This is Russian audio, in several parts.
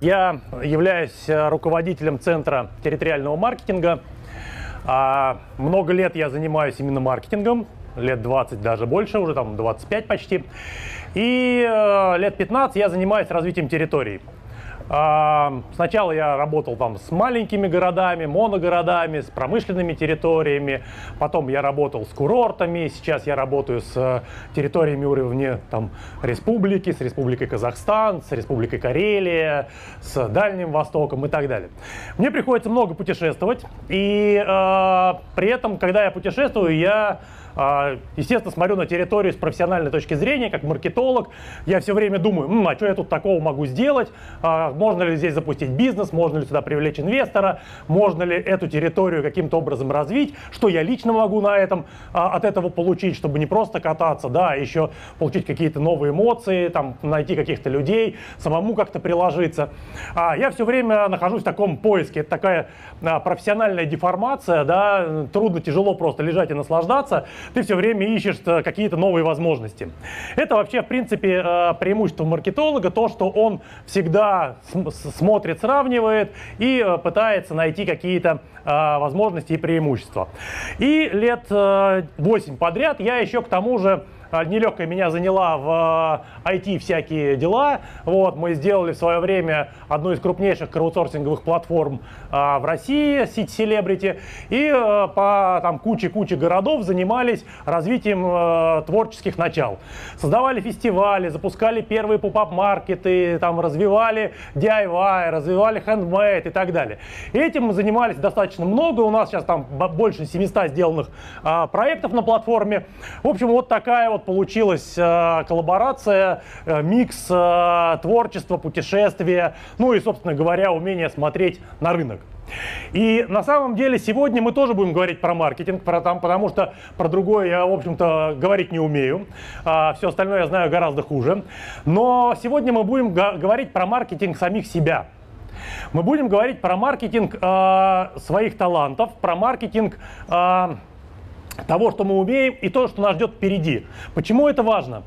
Я являюсь э, руководителем Центра территориального маркетинга. А, много лет я занимаюсь именно маркетингом, лет 20 даже больше, уже там 25 почти. И э, лет 15 я занимаюсь развитием территорий. А, сначала я работал там с маленькими городами, моногородами, с промышленными территориями. Потом я работал с курортами. Сейчас я работаю с э, территориями уровня там, республики, с республикой Казахстан, с республикой Карелия, с Дальним Востоком и так далее. Мне приходится много путешествовать. И э, при этом, когда я путешествую, я естественно, смотрю на территорию с профессиональной точки зрения, как маркетолог. Я все время думаю, М, а что я тут такого могу сделать? А, можно ли здесь запустить бизнес? Можно ли сюда привлечь инвестора? Можно ли эту территорию каким-то образом развить? Что я лично могу на этом а, от этого получить, чтобы не просто кататься, да, а еще получить какие-то новые эмоции, там, найти каких-то людей, самому как-то приложиться. Я все время нахожусь в таком поиске. Это такая профессиональная деформация, да, трудно, тяжело просто лежать и наслаждаться ты все время ищешь э, какие-то новые возможности. Это вообще, в принципе, э, преимущество маркетолога, то, что он всегда смотрит, сравнивает и э, пытается найти какие-то возможности и преимущества. И лет 8 подряд я еще к тому же нелегкая меня заняла в IT а, всякие дела. Вот, мы сделали в свое время одну из крупнейших краудсорсинговых платформ а, в России, сеть Celebrity, и по там куче-куче городов занимались развитием творческих начал. Создавали фестивали, запускали первые поп-ап-маркеты, там развивали DIY, развивали handmade и так далее. Этим мы занимались достаточно много, у нас сейчас там больше 700 сделанных проектов на платформе. В общем, вот такая вот вот получилась э, коллаборация, э, микс э, творчества, путешествия, ну и, собственно говоря, умение смотреть на рынок. И на самом деле сегодня мы тоже будем говорить про маркетинг, про, там, потому что про другое я, в общем-то, говорить не умею. А, все остальное я знаю гораздо хуже. Но сегодня мы будем говорить про маркетинг самих себя. Мы будем говорить про маркетинг э, своих талантов, про маркетинг э, того, что мы умеем, и то, что нас ждет впереди. Почему это важно?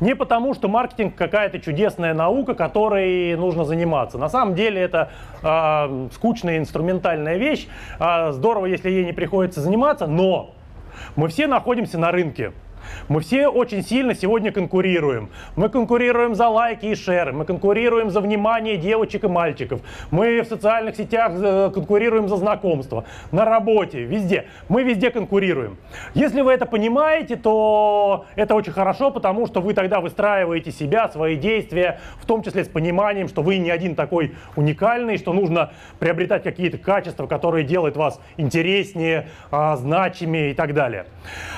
Не потому, что маркетинг какая-то чудесная наука, которой нужно заниматься. На самом деле это э, скучная инструментальная вещь. Э, здорово, если ей не приходится заниматься, но мы все находимся на рынке. Мы все очень сильно сегодня конкурируем. Мы конкурируем за лайки и шеры, мы конкурируем за внимание девочек и мальчиков, мы в социальных сетях э, конкурируем за знакомство, на работе, везде. Мы везде конкурируем. Если вы это понимаете, то это очень хорошо, потому что вы тогда выстраиваете себя, свои действия, в том числе с пониманием, что вы не один такой уникальный, что нужно приобретать какие-то качества, которые делают вас интереснее, а, значимее и так далее.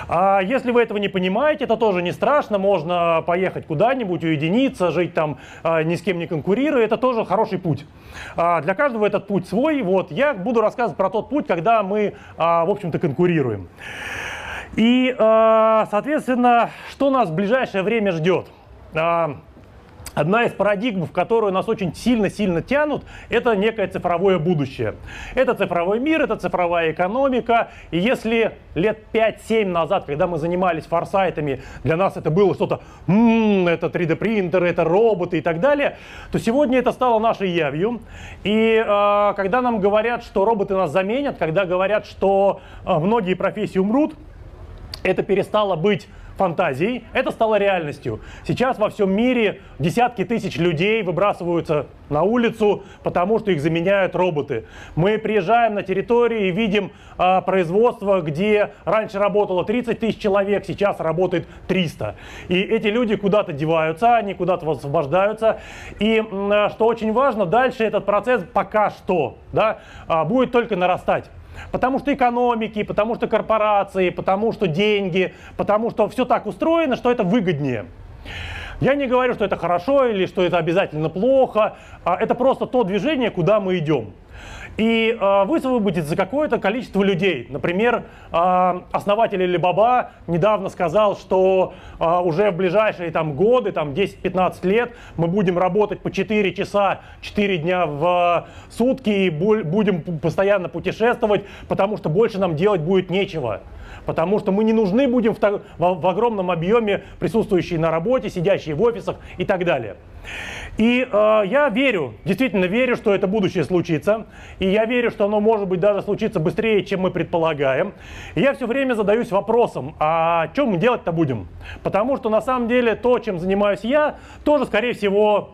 А если вы этого не понимаете, это тоже не страшно, можно поехать куда-нибудь, уединиться, жить там, а, ни с кем не конкурируя, это тоже хороший путь. А, для каждого этот путь свой, вот, я буду рассказывать про тот путь, когда мы, а, в общем-то, конкурируем. И, соответственно, что нас в ближайшее время ждет? Одна из парадигм, в которую нас очень сильно-сильно тянут, это некое цифровое будущее. Это цифровой мир, это цифровая экономика. И если лет 5-7 назад, когда мы занимались форсайтами, для нас это было что-то, это 3D-принтеры, это роботы и так далее, то сегодня это стало нашей явью. И э, когда нам говорят, что роботы нас заменят, когда говорят, что э, многие профессии умрут, это перестало быть фантазией, это стало реальностью. Сейчас во всем мире десятки тысяч людей выбрасываются на улицу, потому что их заменяют роботы. Мы приезжаем на территорию и видим э, производство, где раньше работало 30 тысяч человек, сейчас работает 300. И эти люди куда-то деваются, они куда-то освобождаются. И э, что очень важно, дальше этот процесс пока что да, э, будет только нарастать. Потому что экономики, потому что корпорации, потому что деньги, потому что все так устроено, что это выгоднее. Я не говорю, что это хорошо или что это обязательно плохо. А это просто то движение, куда мы идем и э, высвободится какое-то количество людей. Например, э, основатель Alibaba недавно сказал, что э, уже в ближайшие там, годы, там, 10-15 лет, мы будем работать по 4 часа, 4 дня в сутки и будем постоянно путешествовать, потому что больше нам делать будет нечего потому что мы не нужны будем в, в, в огромном объеме, присутствующие на работе, сидящие в офисах и так далее. И э, я верю, действительно верю, что это будущее случится. И я верю, что оно может быть даже случиться быстрее, чем мы предполагаем. И я все время задаюсь вопросом, а что мы делать-то будем? Потому что на самом деле то, чем занимаюсь я, тоже, скорее всего,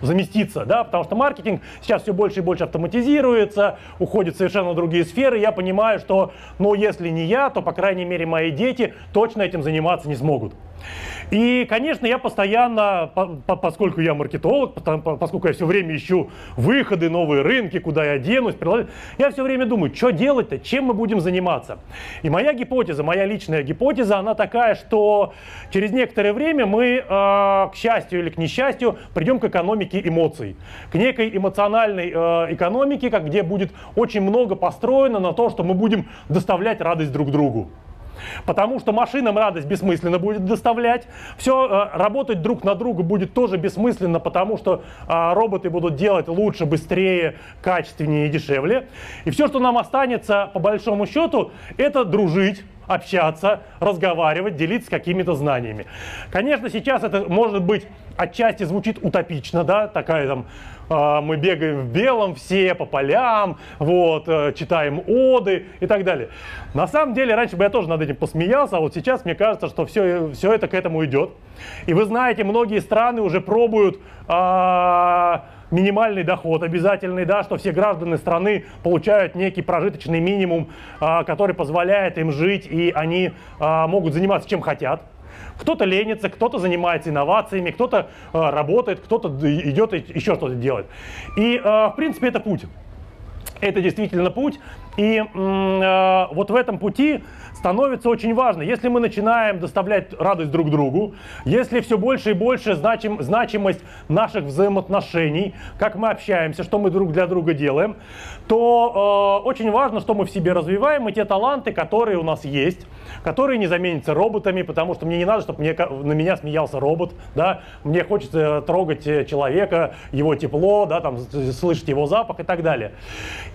заместиться, да, потому что маркетинг сейчас все больше и больше автоматизируется, уходит в совершенно другие сферы. Я понимаю, что, ну, если не я, то, по крайней мере, мои дети точно этим заниматься не смогут. И, конечно, я постоянно, поскольку я маркетолог, поскольку я все время ищу выходы, новые рынки, куда я денусь, я все время думаю, что делать-то, чем мы будем заниматься. И моя гипотеза, моя личная гипотеза, она такая, что через некоторое время мы, а, к счастью или к несчастью, придем к экономике эмоций, к некой эмоциональной а, экономике, где будет очень много построено на то, что мы будем доставлять радость друг другу. Потому что машинам радость бессмысленно будет доставлять. Все э, работать друг на друга будет тоже бессмысленно, потому что э, роботы будут делать лучше, быстрее, качественнее и дешевле. И все, что нам останется, по большому счету, это дружить общаться, разговаривать, делиться какими-то знаниями. Конечно, сейчас это может быть отчасти звучит утопично, да, такая там э, мы бегаем в белом все по полям, вот, э, читаем оды и так далее. На самом деле, раньше бы я тоже над этим посмеялся, а вот сейчас мне кажется, что все, все это к этому идет. И вы знаете, многие страны уже пробуют э, минимальный доход обязательный, да, что все граждане страны получают некий прожиточный минимум, а, который позволяет им жить, и они а, могут заниматься чем хотят. Кто-то ленится, кто-то занимается инновациями, кто-то работает, кто-то идет и еще что-то делает. И, в принципе, это путь. Это действительно путь. И вот в этом пути становится очень важно, если мы начинаем доставлять радость друг другу, если все больше и больше значим, значимость наших взаимоотношений, как мы общаемся, что мы друг для друга делаем, то э, очень важно, что мы в себе развиваем, и те таланты, которые у нас есть, которые не заменятся роботами, потому что мне не надо, чтобы мне, на меня смеялся робот, да, мне хочется трогать человека, его тепло, да, там, слышать его запах и так далее.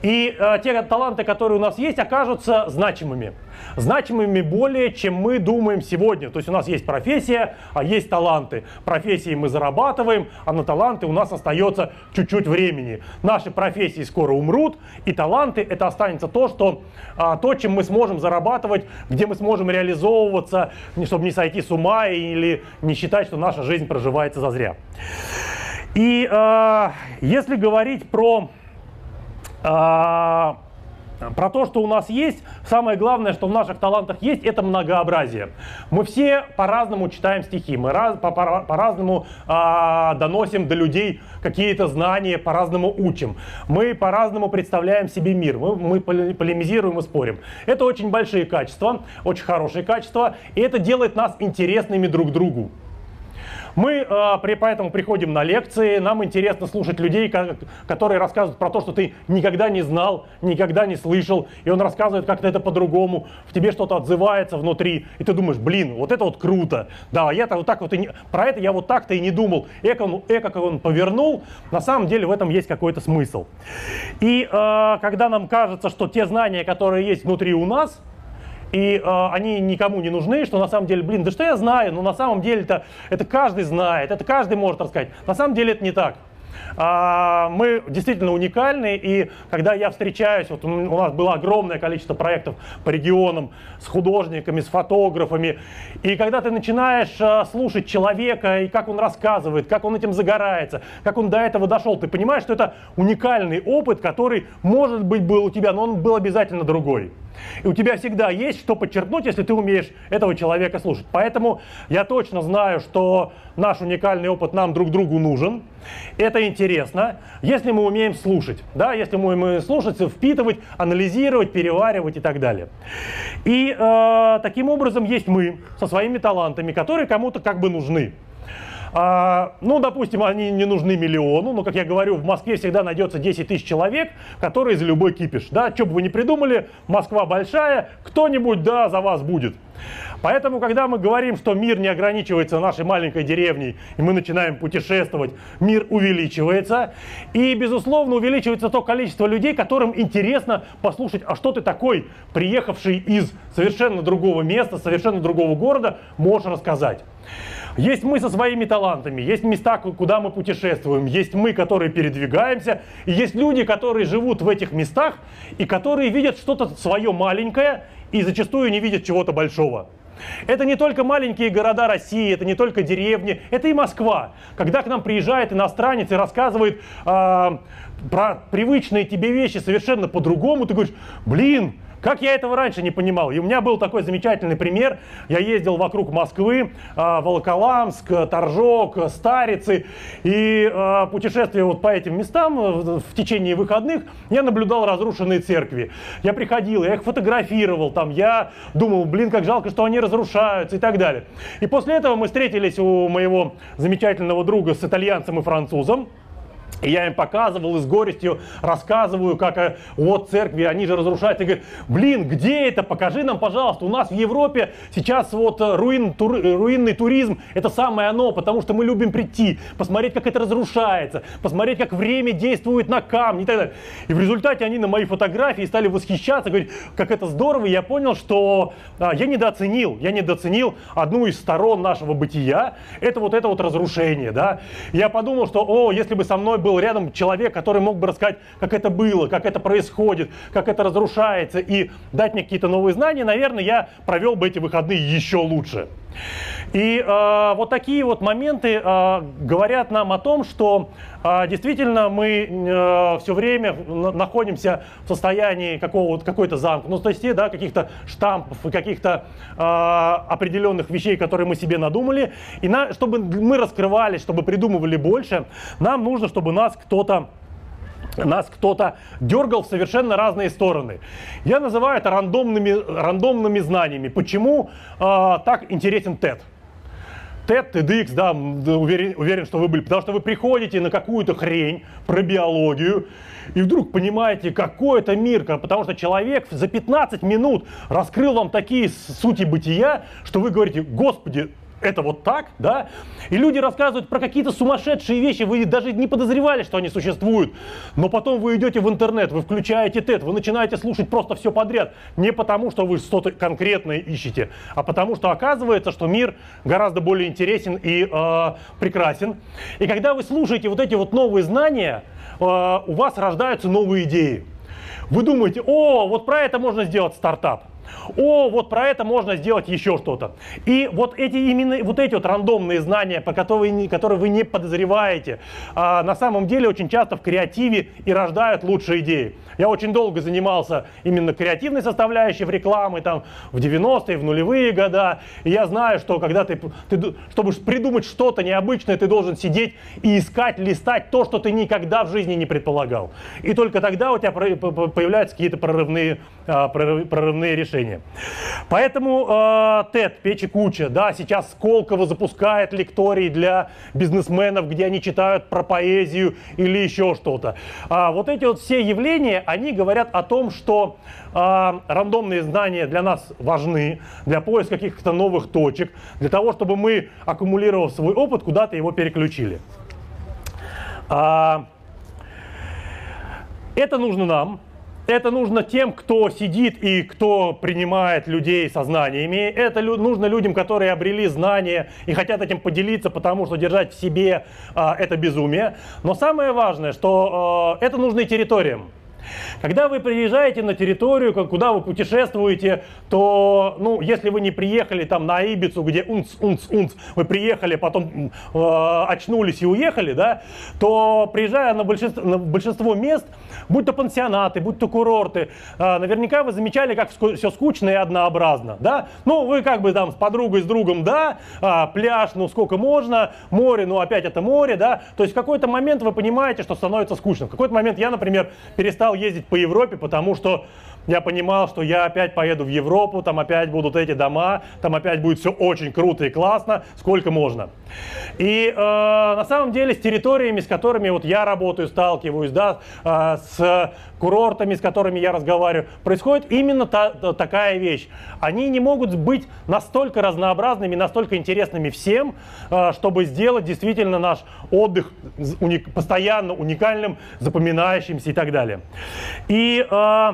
И э, те таланты, которые у нас есть, окажутся значимыми. Значимыми более, чем мы думаем сегодня. То есть у нас есть профессия, а есть таланты. Профессии мы зарабатываем, а на таланты у нас остается чуть-чуть времени. Наши профессии скоро умрут, и таланты это останется то, что, а, то, чем мы сможем зарабатывать, где мы сможем реализовываться, чтобы не сойти с ума или не считать, что наша жизнь проживается зазря. И э, если говорить про э, про то, что у нас есть, самое главное, что в наших талантах есть, это многообразие. Мы все по-разному читаем стихи, мы раз, по, по, по-разному а, доносим до людей какие-то знания, по-разному учим. Мы по-разному представляем себе мир, мы, мы полемизируем и спорим. Это очень большие качества, очень хорошие качества, и это делает нас интересными друг другу. Мы э, при, поэтому приходим на лекции, нам интересно слушать людей, которые рассказывают про то, что ты никогда не знал, никогда не слышал, и он рассказывает как-то это по-другому, в тебе что-то отзывается внутри, и ты думаешь, блин, вот это вот круто, да, я-то вот так вот и не, про это я вот так-то и не думал, эко, он, эко как он повернул, на самом деле в этом есть какой-то смысл. И э, когда нам кажется, что те знания, которые есть внутри у нас, и э, они никому не нужны, что на самом деле, блин, да что я знаю, но на самом деле-то это каждый знает, это каждый может рассказать. На самом деле это не так. А, мы действительно уникальны, и когда я встречаюсь, вот у нас было огромное количество проектов по регионам с художниками, с фотографами, и когда ты начинаешь а, слушать человека, и как он рассказывает, как он этим загорается, как он до этого дошел, ты понимаешь, что это уникальный опыт, который, может быть, был у тебя, но он был обязательно другой. И у тебя всегда есть что подчеркнуть, если ты умеешь этого человека слушать. Поэтому я точно знаю, что наш уникальный опыт нам друг другу нужен. Это интересно, если мы умеем слушать. Да, если мы умеем слушать, впитывать, анализировать, переваривать и так далее. И э, таким образом есть мы со своими талантами, которые кому-то как бы нужны. А, ну, допустим, они не нужны миллиону, но, как я говорю, в Москве всегда найдется 10 тысяч человек, которые за любой кипиш. Да, что бы вы ни придумали, Москва большая, кто-нибудь, да, за вас будет. Поэтому, когда мы говорим, что мир не ограничивается нашей маленькой деревней, и мы начинаем путешествовать, мир увеличивается. И, безусловно, увеличивается то количество людей, которым интересно послушать, а что ты такой, приехавший из совершенно другого места, совершенно другого города, можешь рассказать. Есть мы со своими талантами, есть места, куда мы путешествуем, есть мы, которые передвигаемся, и есть люди, которые живут в этих местах и которые видят что-то свое маленькое и зачастую не видят чего-то большого. Это не только маленькие города России, это не только деревни, это и Москва. Когда к нам приезжает иностранец и рассказывает э, про привычные тебе вещи совершенно по-другому, ты говоришь, блин, как я этого раньше не понимал? И у меня был такой замечательный пример. Я ездил вокруг Москвы, а, Волоколамск, Торжок, Старицы. И а, путешествуя вот по этим местам э, в течение выходных, я наблюдал разрушенные церкви. Я приходил, я их фотографировал, там, я думал, блин, как жалко, что они разрушаются и так далее. И после этого мы встретились у моего замечательного друга с итальянцем и французом. И я им показывал и с горестью рассказываю, как э, вот церкви, они же разрушаются. И говорят, блин, где это? Покажи нам, пожалуйста. У нас в Европе сейчас вот э, руин, тур, э, руинный туризм, это самое оно, потому что мы любим прийти, посмотреть, как это разрушается, посмотреть, как время действует на камне и так далее. И в результате они на мои фотографии стали восхищаться, говорить, как это здорово. И я понял, что а, я недооценил, я недооценил одну из сторон нашего бытия. Это вот это вот разрушение, да. Я подумал, что, о, если бы со мной был рядом человек, который мог бы рассказать, как это было, как это происходит, как это разрушается, и дать мне какие-то новые знания, наверное, я провел бы эти выходные еще лучше. И э, вот такие вот моменты э, говорят нам о том, что э, действительно мы э, все время находимся в состоянии какого-то, какой-то замкнутости, да, каких-то штампов и каких-то э, определенных вещей, которые мы себе надумали. И на, чтобы мы раскрывались, чтобы придумывали больше, нам нужно, чтобы нас кто-то нас кто-то дергал в совершенно разные стороны. Я называю это рандомными, рандомными знаниями. Почему э, так интересен TED? TED, TEDx, да, уверен, уверен, что вы были, потому что вы приходите на какую-то хрень про биологию, и вдруг понимаете, какой это мир, потому что человек за 15 минут раскрыл вам такие сути бытия, что вы говорите, господи, это вот так, да? И люди рассказывают про какие-то сумасшедшие вещи, вы даже не подозревали, что они существуют. Но потом вы идете в интернет, вы включаете TED, вы начинаете слушать просто все подряд. Не потому, что вы что-то конкретное ищете, а потому, что оказывается, что мир гораздо более интересен и э, прекрасен. И когда вы слушаете вот эти вот новые знания, э, у вас рождаются новые идеи. Вы думаете, о, вот про это можно сделать стартап о, вот про это можно сделать еще что-то. И вот эти именно вот эти вот рандомные знания, по которые, которые вы не подозреваете, а, на самом деле очень часто в креативе и рождают лучшие идеи. Я очень долго занимался именно креативной составляющей в рекламе, там, в 90-е, в нулевые года. И я знаю, что когда ты, ты, чтобы придумать что-то необычное, ты должен сидеть и искать, листать то, что ты никогда в жизни не предполагал. И только тогда у тебя появляются какие-то прорывные, а, прорывные решения. Поэтому э, TED, печи куча, да, сейчас Сколково запускает лектории для бизнесменов, где они читают про поэзию или еще что-то. А вот эти вот все явления, они говорят о том, что э, рандомные знания для нас важны, для поиска каких-то новых точек, для того, чтобы мы, аккумулировав свой опыт, куда-то его переключили. А, это нужно нам, это нужно тем, кто сидит и кто принимает людей со знаниями. Это лю- нужно людям, которые обрели знания и хотят этим поделиться, потому что держать в себе а, это безумие. Но самое важное, что а, это нужно и территориям. Когда вы приезжаете на территорию, куда вы путешествуете, то, ну, если вы не приехали там на Ибицу, где унц, унц, унц, вы приехали, потом э, очнулись и уехали, да, то приезжая на большинство, на большинство мест, будь то пансионаты, будь то курорты, э, наверняка вы замечали, как все скучно и однообразно, да. Ну, вы как бы там с подругой, с другом, да, э, пляж, ну, сколько можно, море, ну, опять это море, да. То есть в какой-то момент вы понимаете, что становится скучно. В какой-то момент я, например, перестал ездить по Европе, потому что я понимал, что я опять поеду в Европу, там опять будут эти дома, там опять будет все очень круто и классно, сколько можно. И э, на самом деле с территориями, с которыми вот я работаю, сталкиваюсь, да, э, с курортами, с которыми я разговариваю, происходит именно та, та, такая вещь. Они не могут быть настолько разнообразными, настолько интересными всем, э, чтобы сделать действительно наш отдых уник, постоянно уникальным, запоминающимся и так далее. И э,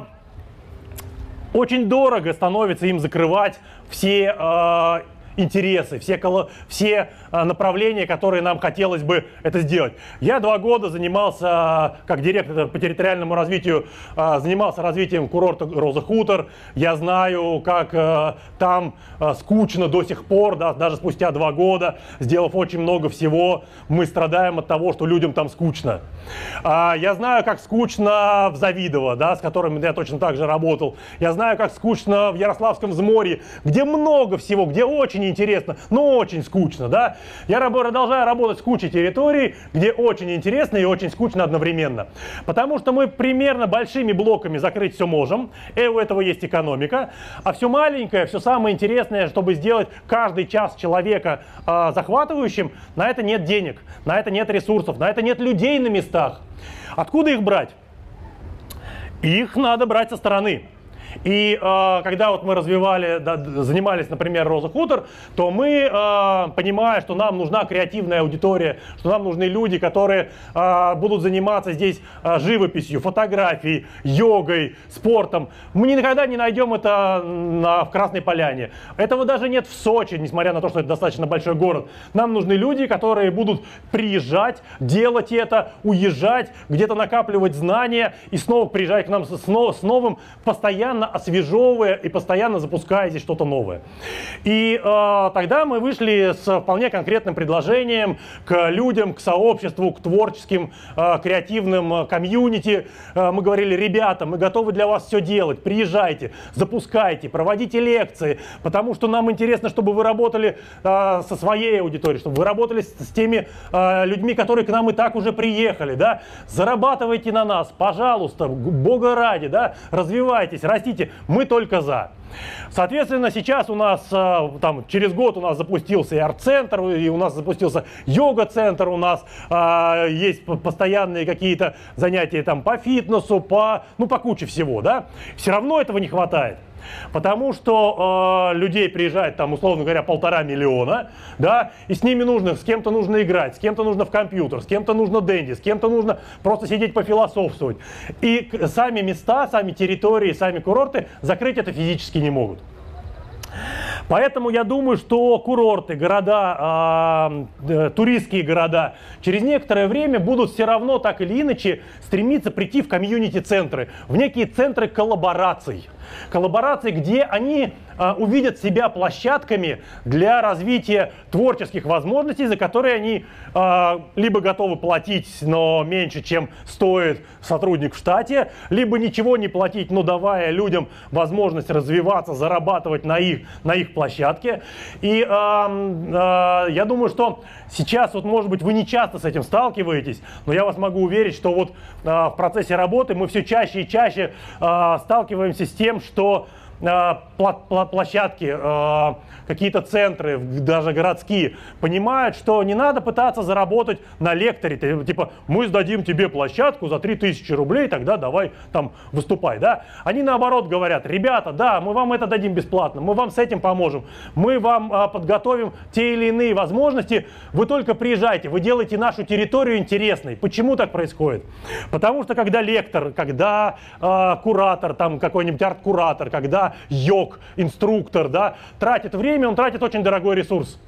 очень дорого становится им закрывать все э, интересы, все, все направления, которые нам хотелось бы это сделать. Я два года занимался, как директор по территориальному развитию, занимался развитием курорта Роза Хутор. Я знаю, как там скучно до сих пор, да, даже спустя два года, сделав очень много всего, мы страдаем от того, что людям там скучно. Я знаю, как скучно в Завидово, да, с которым я точно так же работал. Я знаю, как скучно в Ярославском взморье, где много всего, где очень интересно, но очень скучно, да. Я продолжаю работать с кучей территорий, где очень интересно и очень скучно одновременно. Потому что мы примерно большими блоками закрыть все можем, и у этого есть экономика, а все маленькое, все самое интересное, чтобы сделать каждый час человека э, захватывающим, на это нет денег, на это нет ресурсов, на это нет людей на местах. Откуда их брать? Их надо брать со стороны. И э, когда вот мы развивали, да, занимались, например, Роза Хутор, то мы, э, понимая, что нам нужна креативная аудитория, что нам нужны люди, которые э, будут заниматься здесь э, живописью, фотографией, йогой, спортом, мы никогда не найдем это на, в Красной Поляне. Этого даже нет в Сочи, несмотря на то, что это достаточно большой город. Нам нужны люди, которые будут приезжать, делать это, уезжать, где-то накапливать знания и снова приезжать к нам с, с новым постоянно постоянно освежевывая и постоянно запуская здесь что-то новое. И э, тогда мы вышли с вполне конкретным предложением к людям, к сообществу, к творческим, э, креативным э, комьюнити. Э, мы говорили, ребята, мы готовы для вас все делать, приезжайте, запускайте, проводите лекции, потому что нам интересно, чтобы вы работали э, со своей аудиторией, чтобы вы работали с, с теми э, людьми, которые к нам и так уже приехали, да, зарабатывайте на нас, пожалуйста, бога ради, да, развивайтесь, растите хотите, мы только за. Соответственно, сейчас у нас, э, там, через год у нас запустился и арт-центр, и у нас запустился йога-центр, у нас а, есть постоянные какие-то занятия там по фитнесу, по, ну, по куче всего, да. Все равно этого не хватает. Потому что э, людей приезжает там, условно говоря, полтора миллиона, да, и с ними нужно, с кем-то нужно играть, с кем-то нужно в компьютер, с кем-то нужно денди, с кем-то нужно просто сидеть пофилософствовать. И сами места, сами территории, сами курорты закрыть это физически не могут. Поэтому я думаю, что курорты, города, э, туристские города через некоторое время будут все равно так или иначе стремиться прийти в комьюнити-центры, в некие центры коллабораций. Коллаборации, где они э, увидят себя площадками для развития творческих возможностей, за которые они э, либо готовы платить, но меньше, чем стоит сотрудник в штате, либо ничего не платить, но давая людям возможность развиваться, зарабатывать на их, на их площадке. И э, э, я думаю, что сейчас, вот, может быть, вы не часто с этим сталкиваетесь, но я вас могу уверить, что вот э, в процессе работы мы все чаще и чаще э, сталкиваемся с тем, что э, площадки, э, какие-то центры, даже городские, понимают, что не надо пытаться заработать на лекторе. Типа, мы сдадим тебе площадку за 3000 рублей, тогда давай там выступай. Да? Они наоборот говорят, ребята, да, мы вам это дадим бесплатно, мы вам с этим поможем, мы вам а, подготовим те или иные возможности, вы только приезжайте, вы делаете нашу территорию интересной. Почему так происходит? Потому что когда лектор, когда а, куратор, там какой-нибудь арт-куратор, когда йог, инструктор, да, тратит время, он тратит очень дорогой ресурс.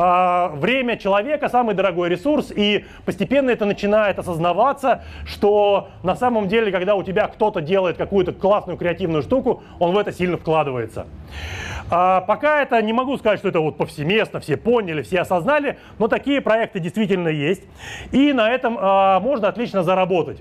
А, время человека самый дорогой ресурс, и постепенно это начинает осознаваться, что на самом деле, когда у тебя кто-то делает какую-то классную креативную штуку, он в это сильно вкладывается. А, пока это не могу сказать, что это вот повсеместно, все поняли, все осознали, но такие проекты действительно есть, и на этом а, можно отлично заработать.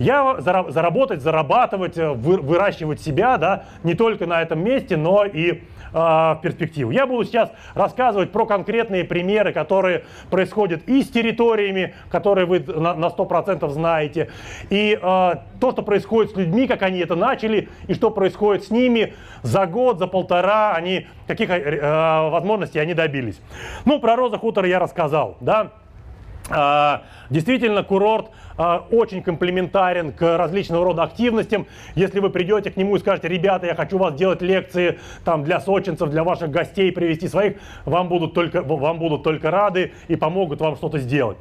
Я заработать, зарабатывать, э, выращивать себя, да, не только на этом месте, но и а, в перспективу. Я буду сейчас рассказывать про конкретные примеры, которые происходят и с территориями, которые вы на, на 100% знаете, и а, то, что происходит с людьми, как они это начали, и что происходит с ними за год, за полтора, они, каких э, возможностей они добились. Ну, про Роза Хутор я рассказал, да. А, действительно, курорт а, очень комплементарен к различного рода активностям. Если вы придете к нему и скажете, ребята, я хочу вас делать лекции там, для сочинцев, для ваших гостей, привести своих, вам будут только, вам будут только рады и помогут вам что-то сделать.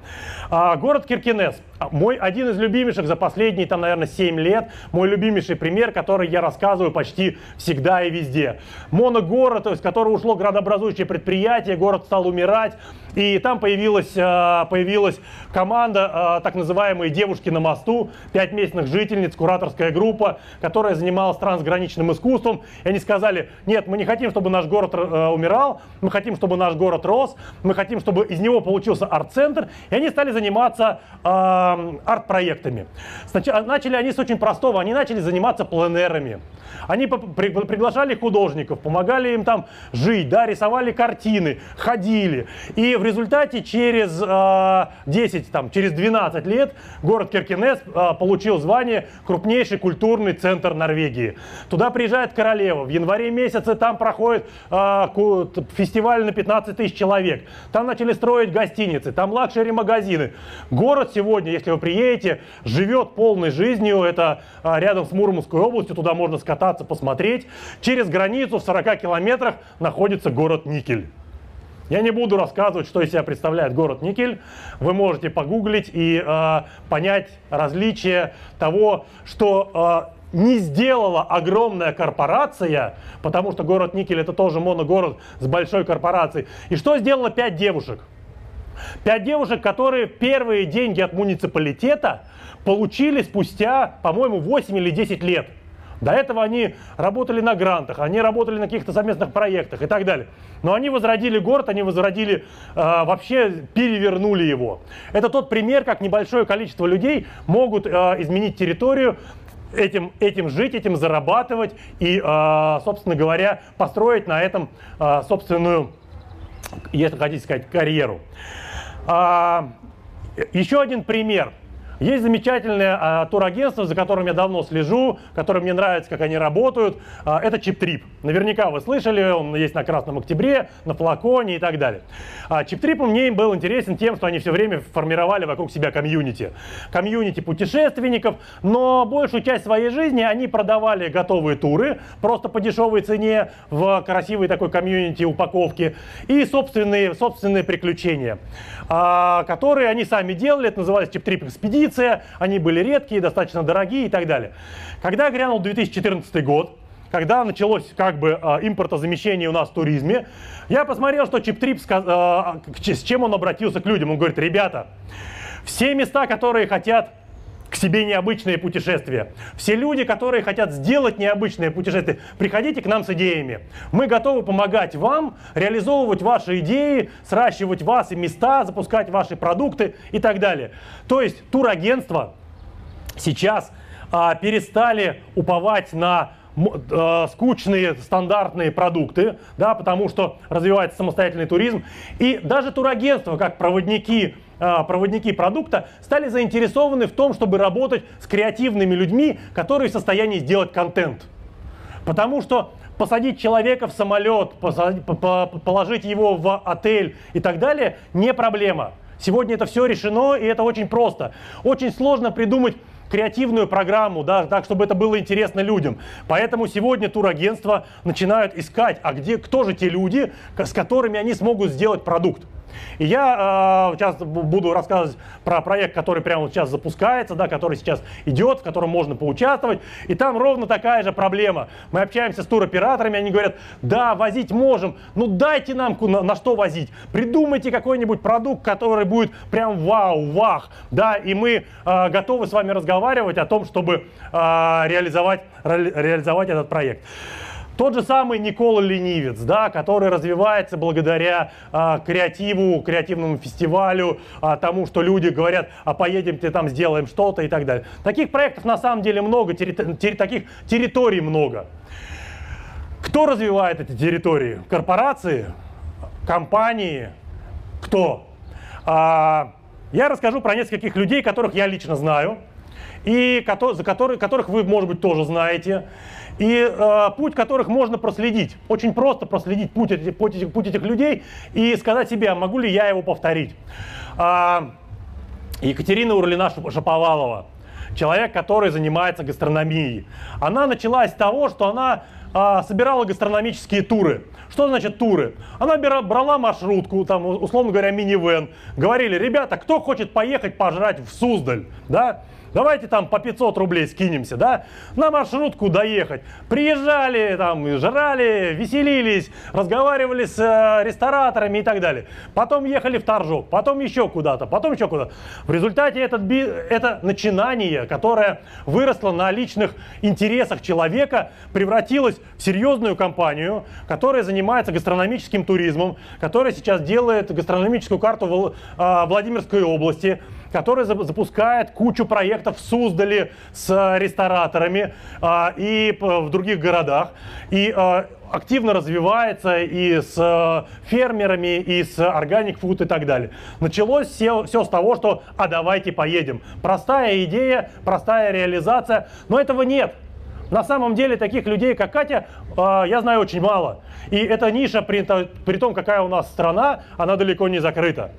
А, город Киркинес. Мой один из любимейших за последние, там, наверное, 7 лет, мой любимейший пример, который я рассказываю почти всегда и везде. Моногород, есть, который ушло градообразующее предприятие, город стал умирать, и там появилась, появилась команда, так называемый первые девушки на мосту, пять местных жительниц, кураторская группа, которая занималась трансграничным искусством. И они сказали, нет, мы не хотим, чтобы наш город э, умирал, мы хотим, чтобы наш город рос, мы хотим, чтобы из него получился арт-центр. И они стали заниматься э, арт-проектами. Сначала, начали они с очень простого, они начали заниматься пленерами. Они при, приглашали художников, помогали им там жить, да, рисовали картины, ходили. И в результате через э, 10, там, через 12 лет город Киркенес а, получил звание крупнейший культурный центр Норвегии. Туда приезжает королева. В январе месяце там проходит а, фестиваль на 15 тысяч человек. Там начали строить гостиницы, там luxury -магазины. Город сегодня, если вы приедете, живет полной жизнью. Это а, рядом с Мурманской областью, туда можно скататься, посмотреть. Через границу в 40 километрах находится город Никель. Я не буду рассказывать, что из себя представляет город Никель. Вы можете погуглить и э, понять различие того, что э, не сделала огромная корпорация, потому что город Никель это тоже моногород с большой корпорацией. И что сделала пять девушек? Пять девушек, которые первые деньги от муниципалитета получили спустя, по-моему, 8 или 10 лет. До этого они работали на грантах, они работали на каких-то совместных проектах и так далее. Но они возродили город, они возродили, э, вообще перевернули его. Это тот пример, как небольшое количество людей могут э, изменить территорию, этим, этим жить, этим зарабатывать и, э, собственно говоря, построить на этом э, собственную, если хотите сказать, карьеру. А, еще один пример – есть замечательное а, турагентство, за которым я давно слежу, которое мне нравится, как они работают. А, это CheapTrip. Наверняка вы слышали, он есть на Красном Октябре, на Флаконе и так далее. А, CheapTrip мне был интересен тем, что они все время формировали вокруг себя комьюнити. Комьюнити путешественников, но большую часть своей жизни они продавали готовые туры, просто по дешевой цене в красивой такой комьюнити упаковке и собственные, собственные приключения, а, которые они сами делали. Это называлось ChipTrip Expedition экспедиция, они были редкие, достаточно дорогие и так далее. Когда грянул 2014 год, когда началось как бы а, импортозамещение у нас в туризме, я посмотрел, что Чип-Трип, а, с чем он обратился к людям. Он говорит, ребята, все места, которые хотят к себе необычные путешествия. Все люди, которые хотят сделать необычные путешествия, приходите к нам с идеями. Мы готовы помогать вам реализовывать ваши идеи, сращивать вас и места, запускать ваши продукты и так далее. То есть турагентства сейчас а, перестали уповать на а, скучные стандартные продукты, да, потому что развивается самостоятельный туризм. И даже турагентства, как проводники проводники продукта стали заинтересованы в том, чтобы работать с креативными людьми, которые в состоянии сделать контент. Потому что посадить человека в самолет, положить его в отель и так далее не проблема. Сегодня это все решено, и это очень просто. Очень сложно придумать креативную программу, да, так, чтобы это было интересно людям. Поэтому сегодня турагентства начинают искать, а где, кто же те люди, с которыми они смогут сделать продукт. И я э, сейчас буду рассказывать про проект, который прямо сейчас запускается, да, который сейчас идет, в котором можно поучаствовать. И там ровно такая же проблема. Мы общаемся с туроператорами, они говорят, да, возить можем, ну дайте нам на, на что возить. Придумайте какой-нибудь продукт, который будет прям вау, вах, да, и мы э, готовы с вами разговаривать о том, чтобы э, реализовать, ре, реализовать этот проект. Тот же самый Никола Ленивец, да, который развивается благодаря а, креативу, креативному фестивалю, а, тому, что люди говорят, а поедемте там сделаем что-то и так далее. Таких проектов на самом деле много, терри- терри- таких территорий много. Кто развивает эти территории? Корпорации? Компании? Кто? А, я расскажу про нескольких людей, которых я лично знаю, и за которые, которых вы, может быть, тоже знаете и э, путь которых можно проследить. Очень просто проследить путь, путь, этих, путь этих людей и сказать себе, а могу ли я его повторить. А, Екатерина Урлина Шаповалова, человек, который занимается гастрономией. Она началась с того, что она а, собирала гастрономические туры. Что значит туры? Она брала маршрутку, там, условно говоря, минивэн. Говорили, ребята, кто хочет поехать пожрать в Суздаль? Да? Давайте там по 500 рублей скинемся, да, на маршрутку доехать. Приезжали, там, жрали, веселились, разговаривали с э, рестораторами и так далее. Потом ехали в Торжок, потом еще куда-то, потом еще куда-то. В результате этот, это начинание, которое выросло на личных интересах человека, превратилось в серьезную компанию, которая занимается гастрономическим туризмом, которая сейчас делает гастрономическую карту э, Владимирской области, который запускает кучу проектов в Суздале с э, рестораторами а, и в других городах. И а, активно развивается и с э, фермерами, и с органик фуд и так далее. Началось все, все с того, что «а давайте поедем». Простая идея, простая реализация, но этого нет. На самом деле таких людей, как Катя, э, я знаю очень мало. И эта ниша, при, том, какая у нас страна, она далеко не закрыта.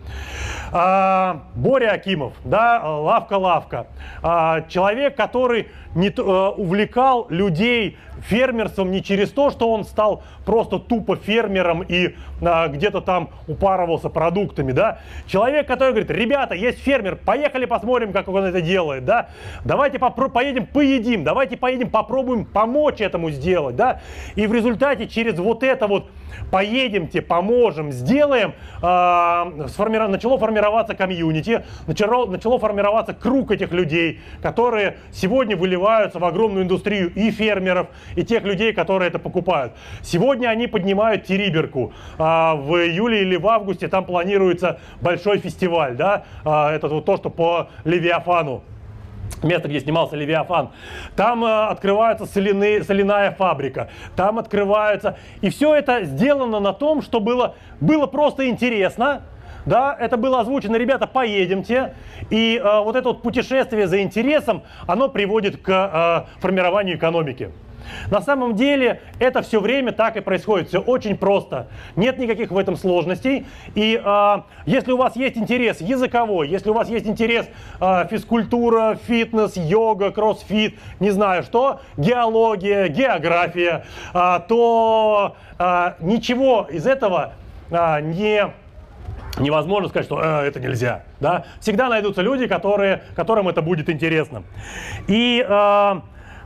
А, Боря Акимов, да, лавка-лавка. А, человек, который а, увлекал людей фермерством не через то, что он стал просто тупо фермером и а, где-то там упарывался продуктами, да. Человек, который говорит, ребята, есть фермер, поехали посмотрим, как он это делает, да. Давайте попро- поедем поедим, давайте поедем попробуем помочь этому сделать, да. И в результате через вот это вот поедемте, поможем, сделаем, э, сформиров... начало формироваться комьюнити, начало, начало формироваться круг этих людей, которые сегодня выливаются в огромную индустрию и фермеров, и тех людей, которые это покупают. Сегодня они поднимают Териберку. Э, в июле или в августе там планируется большой фестиваль, да, э, это вот то, что по Левиафану место, где снимался Левиафан. Там э, открывается соляные, соляная фабрика, там открываются... И все это сделано на том, что было, было просто интересно, да, это было озвучено, ребята, поедемте. И э, вот это вот путешествие за интересом, оно приводит к э, формированию экономики. На самом деле это все время так и происходит, все очень просто. Нет никаких в этом сложностей. И э, если у вас есть интерес языковой, если у вас есть интерес э, физкультура, фитнес, йога, кроссфит, не знаю что, геология, география, э, то э, ничего из этого э, не невозможно сказать, что э, это нельзя. Да? Всегда найдутся люди, которые, которым это будет интересно. И э,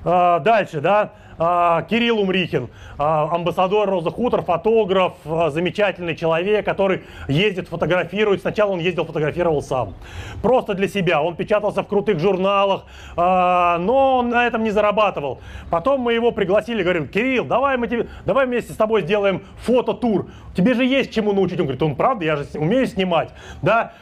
э, дальше, да, Кирилл Умрихин, а, амбассадор Роза Хутор, фотограф, а, замечательный человек, который ездит, фотографирует. Сначала он ездил, фотографировал сам. Просто для себя. Он печатался в крутых журналах, но он на этом не зарабатывал. Потом мы его пригласили, говорим, Кирилл, давай мы тебе, давай вместе с тобой сделаем фототур. Тебе же есть чему научить. Он говорит, он правда, я же умею снимать. Да,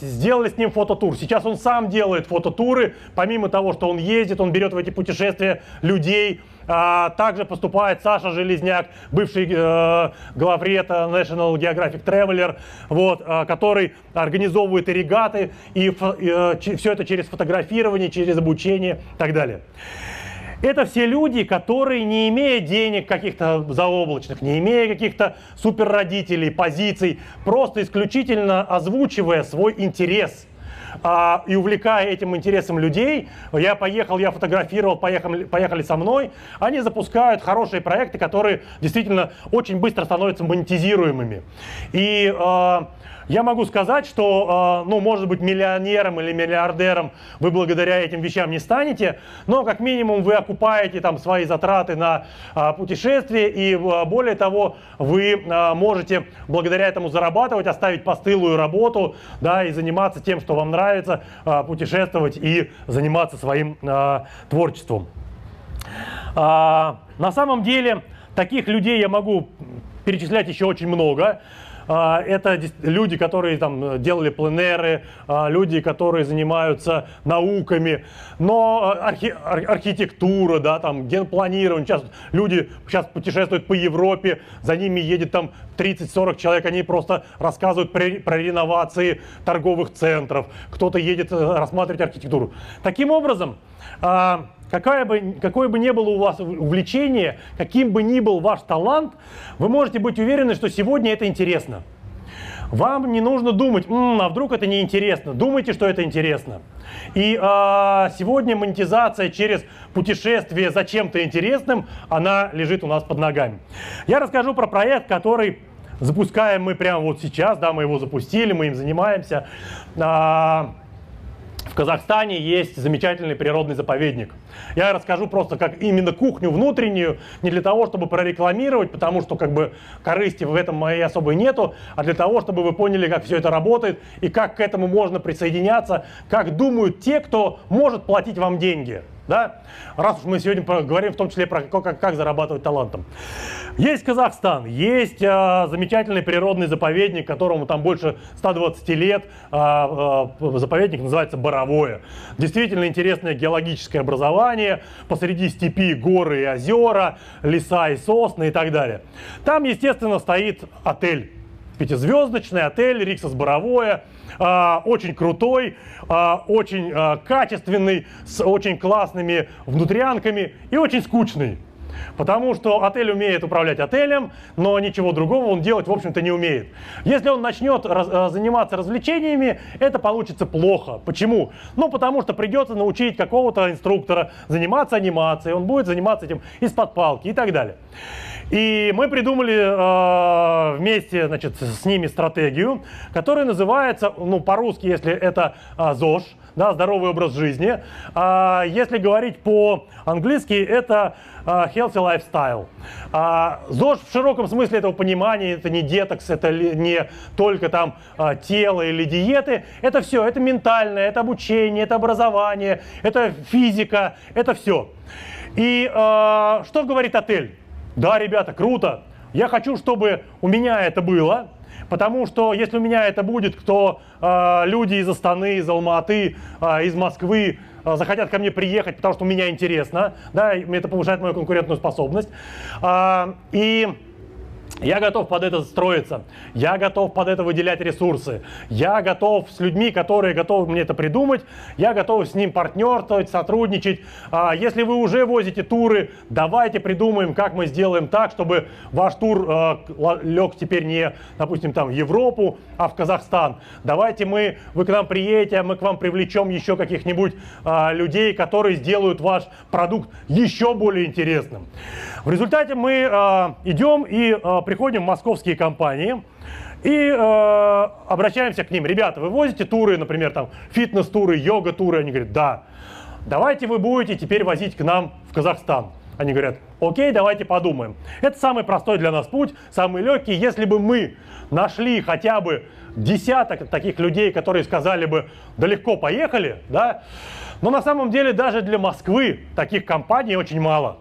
сделали с ним фототур. Сейчас он сам делает фототуры. Помимо того, что он ездит, он берет в эти путешествия людей, а, также поступает Саша Железняк, бывший э, главред National Geographic Traveler, вот, э, который организовывает ирригаты, и э, все это через фотографирование, через обучение и так далее. Это все люди, которые, не имея денег каких-то заоблачных, не имея каких-то суперродителей, позиций, просто исключительно озвучивая свой интерес – а, и увлекая этим интересом людей, я поехал, я фотографировал, поехали, поехали со мной, они запускают хорошие проекты, которые действительно очень быстро становятся монетизируемыми. И а, я могу сказать, что, а, ну, может быть, миллионером или миллиардером вы благодаря этим вещам не станете, но как минимум вы окупаете там свои затраты на а, путешествие и а, более того, вы можете благодаря этому зарабатывать, оставить постылую работу, да, и заниматься тем, что вам нравится, путешествовать и заниматься своим творчеством. На самом деле, таких людей я могу перечислять еще очень много. А, это люди, которые там делали пленеры, а, люди, которые занимаются науками, но а, архи архитектура, да, там генпланирование. Сейчас люди сейчас путешествуют по Европе, за ними едет там 30-40 человек, они просто рассказывают про, про реновации торговых центров, кто-то едет э, рассматривать архитектуру. Таким образом, Какое бы, какое бы ни было у вас увлечение, каким бы ни был ваш талант, вы можете быть уверены, что сегодня это интересно. Вам не нужно думать, М, а вдруг это неинтересно. Думайте, что это интересно. И э, сегодня монетизация через путешествие за чем-то интересным, она лежит у нас под ногами. Я расскажу про проект, который запускаем мы прямо вот сейчас, да, мы его запустили, мы им занимаемся. Э, Казахстане есть замечательный природный заповедник. Я расскажу просто как именно кухню внутреннюю, не для того, чтобы прорекламировать, потому что как бы корысти в этом моей особой нету, а для того, чтобы вы поняли, как все это работает и как к этому можно присоединяться, как думают те, кто может платить вам деньги. Да? Раз уж мы сегодня говорим в том числе про как, как зарабатывать талантом. Есть Казахстан, есть э, замечательный природный заповедник, которому там больше 120 лет. Э, э, заповедник называется Боровое. Действительно интересное геологическое образование. Посреди степи горы и озера, леса и сосны и так далее. Там, естественно, стоит отель пятизвездочный отель Риксос Боровое, а, очень крутой, а, очень а, качественный, с очень классными внутрянками и очень скучный. Потому что отель умеет управлять отелем, но ничего другого он делать, в общем-то, не умеет. Если он начнет раз, заниматься развлечениями, это получится плохо. Почему? Ну, потому что придется научить какого-то инструктора заниматься анимацией, он будет заниматься этим из-под палки и так далее. И мы придумали э, вместе значит, с ними стратегию, которая называется, ну, по-русски, если это э, ЗОЖ, да, здоровый образ жизни. А если говорить по-английски, это uh, healthy lifestyle. А, ЗОЖ в широком смысле этого понимания, это не детокс, это не только там а, тело или диеты, это все, это ментальное, это обучение, это образование, это физика, это все. И а, что говорит отель? Да, ребята, круто. Я хочу, чтобы у меня это было, потому что если у меня это будет, то э, люди из Астаны, из Алматы, э, из Москвы э, захотят ко мне приехать, потому что у меня интересно, да, это повышает мою конкурентную способность. Э, и я готов под это строиться, я готов под это выделять ресурсы, я готов с людьми, которые готовы мне это придумать, я готов с ним партнерствовать, сотрудничать. А если вы уже возите туры, давайте придумаем, как мы сделаем так, чтобы ваш тур э, лег теперь не, допустим, там в Европу, а в Казахстан. Давайте мы, вы к нам приедете, а мы к вам привлечем еще каких-нибудь э, людей, которые сделают ваш продукт еще более интересным. В результате мы идем и приходим в московские компании и э, обращаемся к ним. Ребята, вы возите туры, например, там фитнес-туры, йога-туры? Они говорят, да. Давайте вы будете теперь возить к нам в Казахстан. Они говорят, окей, давайте подумаем. Это самый простой для нас путь, самый легкий. Если бы мы нашли хотя бы десяток таких людей, которые сказали бы, да легко поехали, да, но на самом деле даже для Москвы таких компаний очень мало.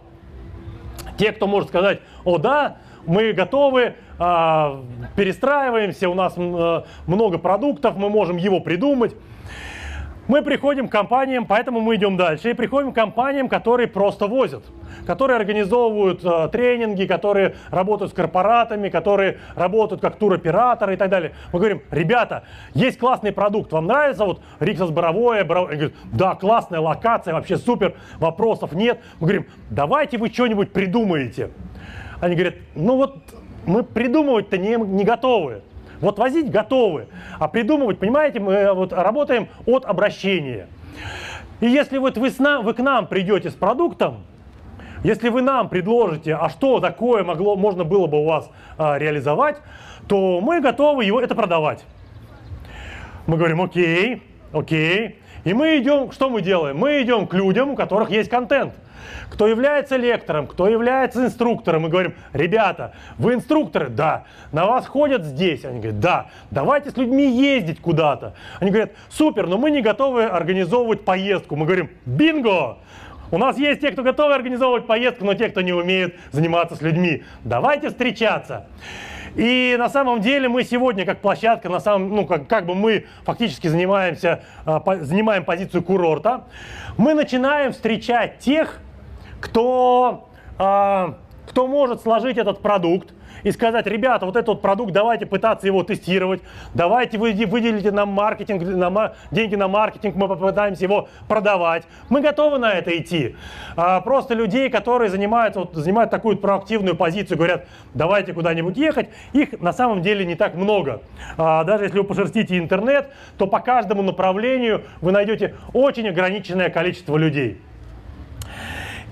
Те, кто может сказать, о да, мы готовы, а, перестраиваемся, у нас э, много продуктов, мы можем его придумать. Мы приходим к компаниям, поэтому мы идем дальше, и приходим к компаниям, которые просто возят, которые организовывают э, тренинги, которые работают с корпоратами, которые работают как туроператоры и так далее. Мы говорим, ребята, есть классный продукт, вам нравится вот Риксос Боровое? Боровое? Они говорят, да, классная локация, вообще супер, вопросов нет. Мы говорим, давайте вы что-нибудь придумаете. Они говорят, ну вот мы придумывать-то не, не готовы. Вот возить готовы, а придумывать, понимаете, мы э, вот работаем от обращения. И если вот вы, с нам, вы к нам придете с продуктом, если вы нам предложите, а что такое могло, можно было бы у вас а, реализовать, то мы готовы его это продавать. Мы говорим, окей, окей. И мы идем, что мы делаем? Мы идем к людям, у которых есть контент кто является лектором, кто является инструктором, и говорим, ребята, вы инструкторы? Да. На вас ходят здесь? Они говорят, да. Давайте с людьми ездить куда-то. Они говорят, супер, но мы не готовы организовывать поездку. Мы говорим, бинго! У нас есть те, кто готовы организовывать поездку, но те, кто не умеют заниматься с людьми. Давайте встречаться. И на самом деле мы сегодня, как площадка, на самом, ну, как, как бы мы фактически занимаемся, по, занимаем позицию курорта, мы начинаем встречать тех, кто, э, кто может сложить этот продукт и сказать, ребята, вот этот продукт, давайте пытаться его тестировать, давайте вы выделите нам маркетинг, на, деньги на маркетинг, мы попытаемся его продавать. Мы готовы на это идти. А, просто людей, которые занимаются, вот, занимают такую проактивную позицию, говорят, давайте куда-нибудь ехать, их на самом деле не так много. А, даже если вы пошерстите интернет, то по каждому направлению вы найдете очень ограниченное количество людей.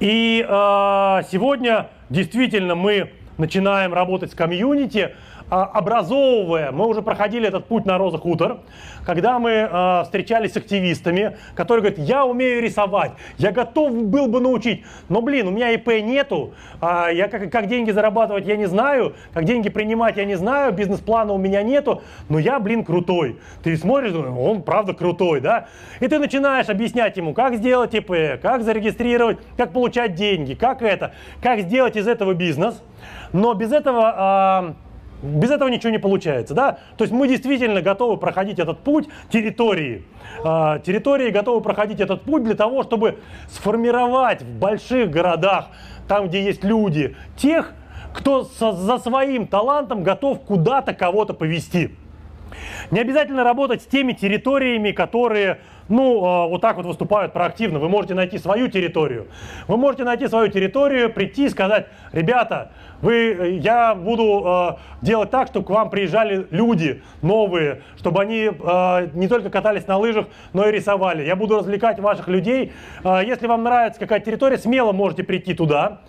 И э, сегодня действительно мы начинаем работать с комьюнити, образовывая, мы уже проходили этот путь на Роза Хутор, когда мы э, встречались с активистами, которые говорят, я умею рисовать, я готов был бы научить, но, блин, у меня ИП нету, э, я как, как деньги зарабатывать я не знаю, как деньги принимать я не знаю, бизнес-плана у меня нету, но я, блин, крутой. Ты смотришь, он правда крутой, да? И ты начинаешь объяснять ему, как сделать ИП, как зарегистрировать, как получать деньги, как это, как сделать из этого бизнес. Но без этого без этого ничего не получается, да? То есть мы действительно готовы проходить этот путь территории. Э, территории готовы проходить этот путь для того, чтобы сформировать в больших городах, там, где есть люди, тех, кто со, за своим талантом готов куда-то кого-то повести. Не обязательно работать с теми территориями, которые ну, а, вот так вот выступают проактивно. Вы можете найти свою территорию. Вы можете найти свою территорию, прийти и сказать, ребята, вы, я буду э, делать так, чтобы к вам приезжали люди новые, чтобы они э, не только катались на лыжах, но и рисовали. Я буду развлекать ваших людей. Э, если вам нравится какая-то территория, смело можете прийти туда.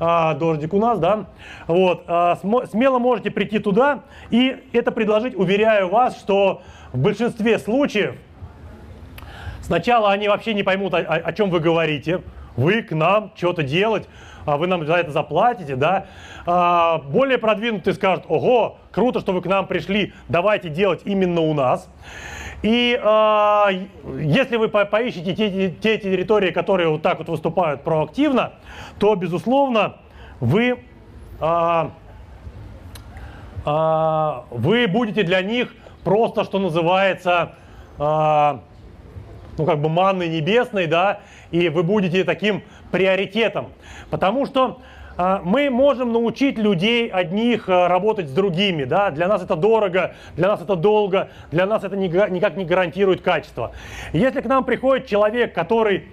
А, дождик у нас, да, вот, а, смело можете прийти туда и это предложить, уверяю вас, что в большинстве случаев сначала они вообще не поймут, о, о чем вы говорите, вы к нам что-то делать, а вы нам за это заплатите, да. А, более продвинутые скажут, ого, круто, что вы к нам пришли, давайте делать именно у нас. И э, если вы по поищете те, те территории, которые вот так вот выступают проактивно, то, безусловно, вы, э, э, вы будете для них просто, что называется, э, ну как бы манной небесной, да, и вы будете таким приоритетом. Потому что а, мы можем научить людей одних а, работать с другими. Да? Для нас это дорого, для нас это долго, для нас это никак не гарантирует качество. Если к нам приходит человек, который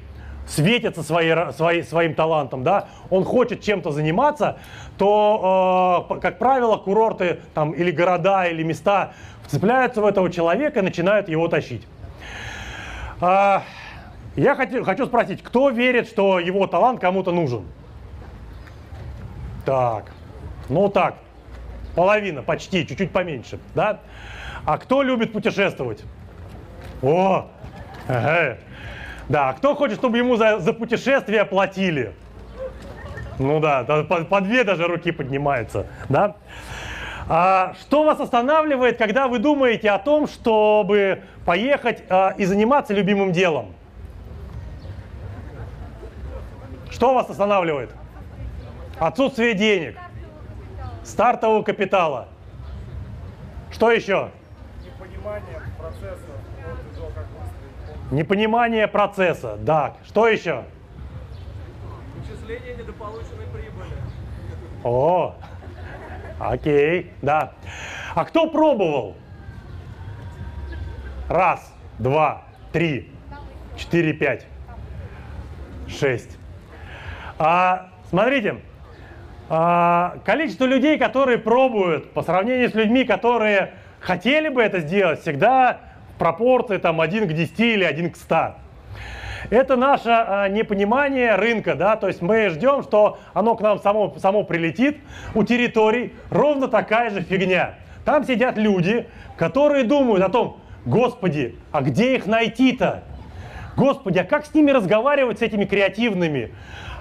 светится своей, своей, своим талантом, да, он хочет чем-то заниматься, то, э, как правило, курорты там, или города, или места вцепляются в этого человека и начинают его тащить. Э, я хочу, хочу спросить, кто верит, что его талант кому-то нужен? Так, ну так, половина, почти, чуть-чуть поменьше, да? А кто любит путешествовать? О, ага. да, а кто хочет, чтобы ему за, за путешествие платили? Ну да, по, по две даже руки поднимаются, да? А, что вас останавливает, когда вы думаете о том, чтобы поехать а, и заниматься любимым делом? Что вас останавливает? Отсутствие денег, стартового капитала. Что еще? Непонимание процесса. Непонимание процесса, да. Что еще? Вычисление недополученной прибыли. О, окей, да. А кто пробовал? Раз, два, три, четыре, пять, шесть. А, смотрите, а, количество людей, которые пробуют, по сравнению с людьми, которые хотели бы это сделать, всегда пропорции там 1 к 10 или 1 к 100. Это наше а, непонимание рынка, да, то есть мы ждем, что оно к нам само, само прилетит. У территорий ровно такая же фигня. Там сидят люди, которые думают о том, господи, а где их найти-то? Господи, а как с ними разговаривать, с этими креативными?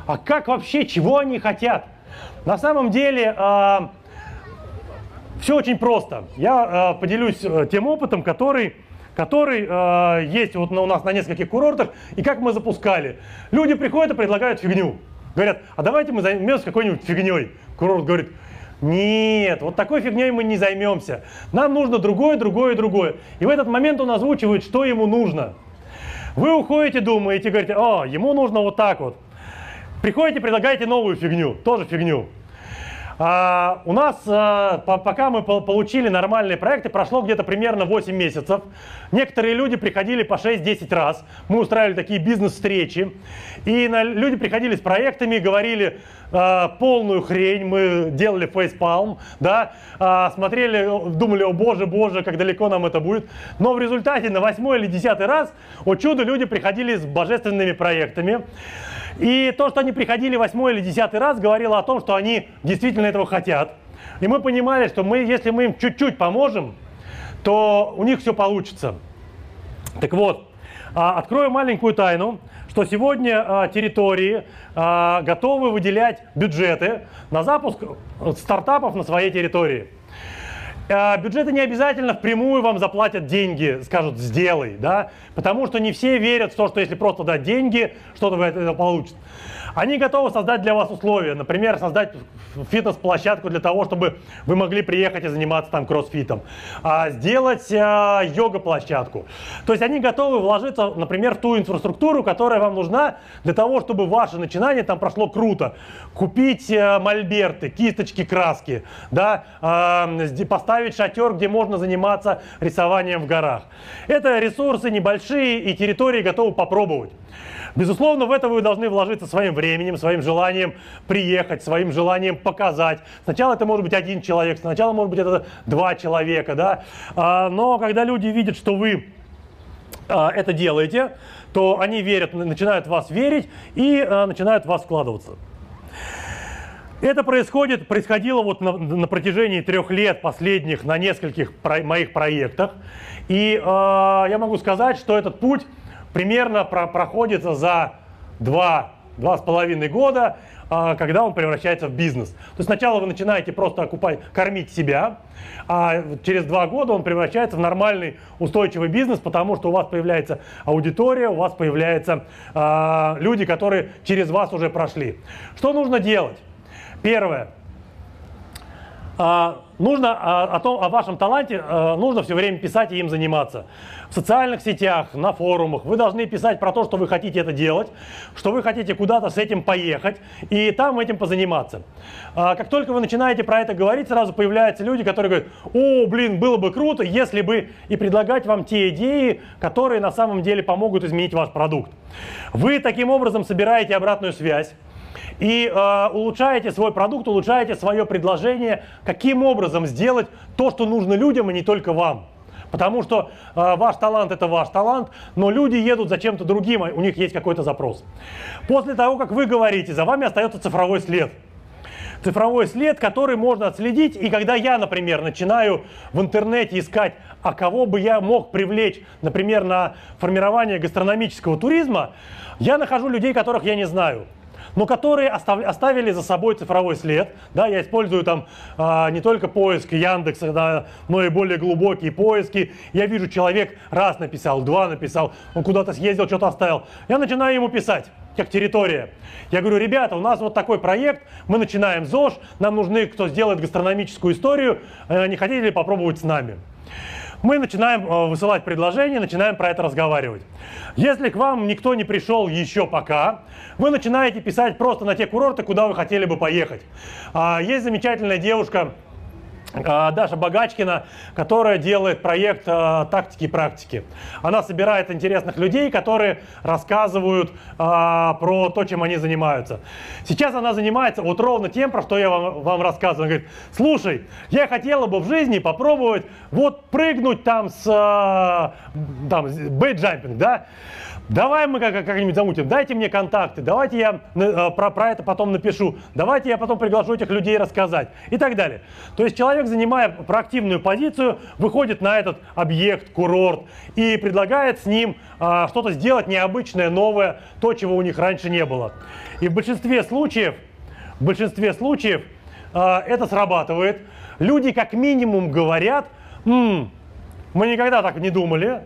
А как вообще, чего они хотят? На самом деле э, все очень просто. Я э, поделюсь э, тем опытом, который, который э, есть вот у нас на нескольких курортах, и как мы запускали. Люди приходят и предлагают фигню. Говорят, а давайте мы займемся какой-нибудь фигней. Курорт говорит, нет, вот такой фигней мы не займемся. Нам нужно другое, другое, другое. И в этот момент он озвучивает, что ему нужно. Вы уходите, думаете, говорите, о, ему нужно вот так вот. Приходите, предлагаете новую фигню, тоже фигню. А, у нас, а, пока мы получили нормальные проекты, прошло где-то примерно 8 месяцев. Некоторые люди приходили по 6-10 раз. Мы устраивали такие бизнес-встречи. И люди приходили с проектами, говорили а, полную хрень. Мы делали фейспалм, да, смотрели, думали, о боже, боже, как далеко нам это будет. Но в результате на 8 или 10 раз, о чудо, люди приходили с божественными проектами. И то, что они приходили восьмой или десятый раз, говорило о том, что они действительно этого хотят. И мы понимали, что мы, если мы им чуть-чуть поможем, то у них все получится. Так вот, а, открою маленькую тайну, что сегодня а, территории а, готовы выделять бюджеты на запуск стартапов на своей территории. А, бюджеты не обязательно впрямую вам заплатят деньги, скажут «сделай», да, потому что не все верят в то, что если просто дать деньги, что-то вы это получите. Они готовы создать для вас условия, например, создать фитнес-площадку для того, чтобы вы могли приехать и заниматься там кроссфитом, а сделать а, йога-площадку. То есть они готовы вложиться, например, в ту инфраструктуру, которая вам нужна для того, чтобы ваше начинание там прошло круто. Купить а, мольберты, кисточки, краски, да, а, поставить шатер, где можно заниматься рисованием в горах. Это ресурсы небольшие и территории готовы попробовать. Безусловно, в это вы должны вложиться своим временем, своим желанием приехать, своим желанием показать. Сначала это может быть один человек, сначала может быть это два человека, да. А, но когда люди видят, что вы а, это делаете, то они верят, начинают вас верить и а, начинают в вас вкладываться. Это происходит, происходило вот на, на протяжении трех лет последних на нескольких про, моих проектах. И э, я могу сказать, что этот путь примерно про проходится за два, два с половиной года, а, когда он превращается в бизнес. То есть сначала вы начинаете просто окупать, кормить себя, а через два года он превращается в нормальный устойчивый бизнес, потому что у вас появляется аудитория, у вас появляются э, люди, которые через вас уже прошли. Что нужно делать? Первое. А, нужно а, о, том, о вашем таланте а, нужно все время писать и им заниматься. В социальных сетях, на форумах вы должны писать про то, что вы хотите это делать, что вы хотите куда-то с этим поехать и там этим позаниматься. Как только вы начинаете про это говорить, сразу появляются люди, которые говорят, о, блин, было бы круто, если бы, и предлагать вам те идеи, которые на самом деле помогут изменить ваш продукт. Вы таким образом собираете обратную связь и э, улучшаете свой продукт, улучшаете свое предложение, каким образом сделать то, что нужно людям, а не только вам. Потому что э, ваш талант это ваш талант, но люди едут за чем-то другим, а у них есть какой-то запрос. После того, как вы говорите, за вами остается цифровой след. Цифровой след, который можно отследить. И когда я, например, начинаю в интернете искать, а кого бы я мог привлечь, например, на формирование гастрономического туризма, я нахожу людей, которых я не знаю но которые оставили за собой цифровой след. Да, я использую там а, не только поиск Яндекса, да, но и более глубокие поиски. Я вижу, человек раз написал, два написал, он куда-то съездил, что-то оставил. Я начинаю ему писать как территория. Я говорю, ребята, у нас вот такой проект, мы начинаем ЗОЖ, нам нужны, кто сделает гастрономическую историю, э, не хотите ли попробовать с нами? Мы начинаем э, высылать предложения, начинаем про это разговаривать. Если к вам никто не пришел еще пока, вы начинаете писать просто на те курорты, куда вы хотели бы поехать. А, есть замечательная девушка, Даша Богачкина, которая делает проект э, «Тактики и практики». Она собирает интересных людей, которые рассказывают э, про то, чем они занимаются. Сейчас она занимается вот ровно тем, про что я вам, вам рассказываю. Она говорит, слушай, я хотела бы в жизни попробовать вот прыгнуть там с там, бейджампинг, да, Давай мы как- как-нибудь замутим, дайте мне контакты, давайте я э, про, про это потом напишу, давайте я потом приглашу этих людей рассказать и так далее. То есть человек, занимая проактивную позицию, выходит на этот объект, курорт и предлагает с ним а, что-то сделать необычное, новое, то, чего у них раньше не было. И в большинстве случаев, в большинстве случаев а, это срабатывает. Люди как минимум говорят, М, мы никогда так не думали,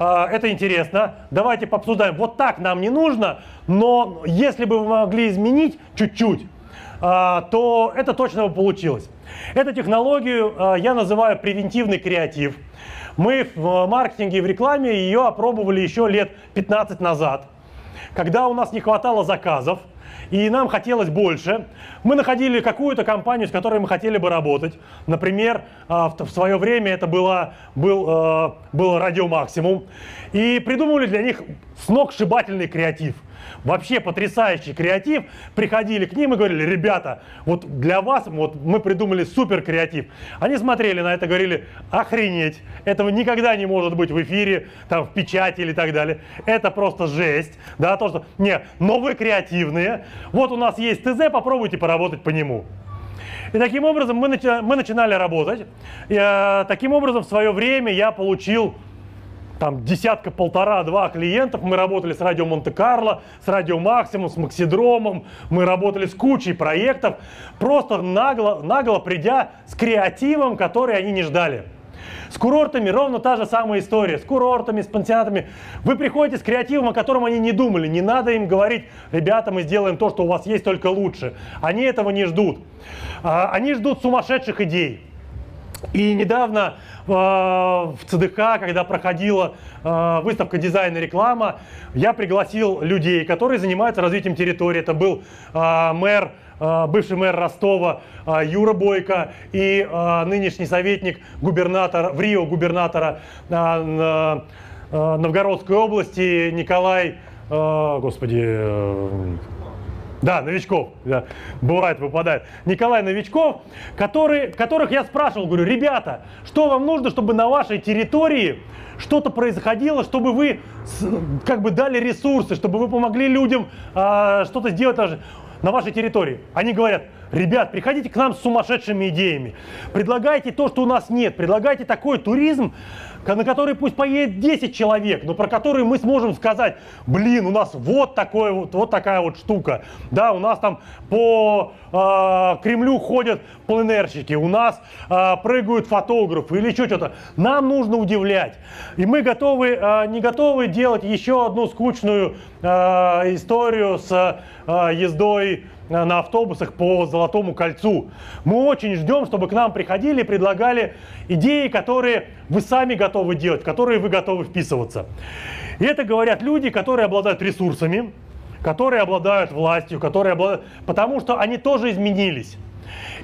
это интересно, давайте пообсуждаем. Вот так нам не нужно, но если бы вы могли изменить чуть-чуть, а, то это точно бы получилось. Эту технологию а, я называю превентивный креатив. Мы в маркетинге и в рекламе ее опробовали еще лет 15 назад, когда у нас не хватало заказов, и нам хотелось больше. Мы находили какую-то компанию, с которой мы хотели бы работать. Например, а, в свое время это было, был, а, был Радио Максимум. И придумывали для них сногсшибательный креатив – вообще потрясающий креатив, приходили к ним и говорили, ребята, вот для вас вот мы придумали супер креатив. Они смотрели на это, говорили, охренеть, этого никогда не может быть в эфире, там, в печати или так далее. Это просто жесть, да, то, что, не, но вы креативные, вот у нас есть ТЗ, попробуйте поработать по нему. И таким образом мы, начи- мы начинали работать. И, э, таким образом в свое время я получил там десятка, полтора, два клиентов. Мы работали с радио Монте-Карло, с радио Максимум, с Максидромом. Мы работали с кучей проектов, просто нагло, нагло придя с креативом, который они не ждали. С курортами ровно та же самая история. С курортами, с пансионатами. Вы приходите с креативом, о котором они не думали. Не надо им говорить, ребята, мы сделаем то, что у вас есть, только лучше. Они этого не ждут. А, они ждут сумасшедших идей. И недавно э, в ЦДК, когда проходила э, выставка дизайна и реклама, я пригласил людей, которые занимаются развитием территории. Это был э, мэр, э, бывший мэр Ростова э, Юра Бойко и э, нынешний советник губернатора, в Рио губернатора э, э, Новгородской области Николай, э, господи, э, да, новичков. Да, бывает, выпадает. Николай Новичков, который, которых я спрашивал, говорю, ребята, что вам нужно, чтобы на вашей территории что-то происходило, чтобы вы как бы дали ресурсы, чтобы вы помогли людям а, что-то сделать даже на вашей территории. Они говорят, ребят, приходите к нам с сумасшедшими идеями, предлагайте то, что у нас нет, предлагайте такой туризм, на который пусть поедет 10 человек, но про который мы сможем сказать, блин, у нас вот, такой вот, вот такая вот штука, да, у нас там по э, Кремлю ходят пленерщики, у нас э, прыгают фотографы или еще что-то. Нам нужно удивлять. И мы готовы, э, не готовы делать еще одну скучную э, историю с э, ездой на автобусах по Золотому кольцу. Мы очень ждем, чтобы к нам приходили и предлагали идеи, которые вы сами готовы делать, в которые вы готовы вписываться. И это говорят люди, которые обладают ресурсами, которые обладают властью, которые обладают... потому что они тоже изменились.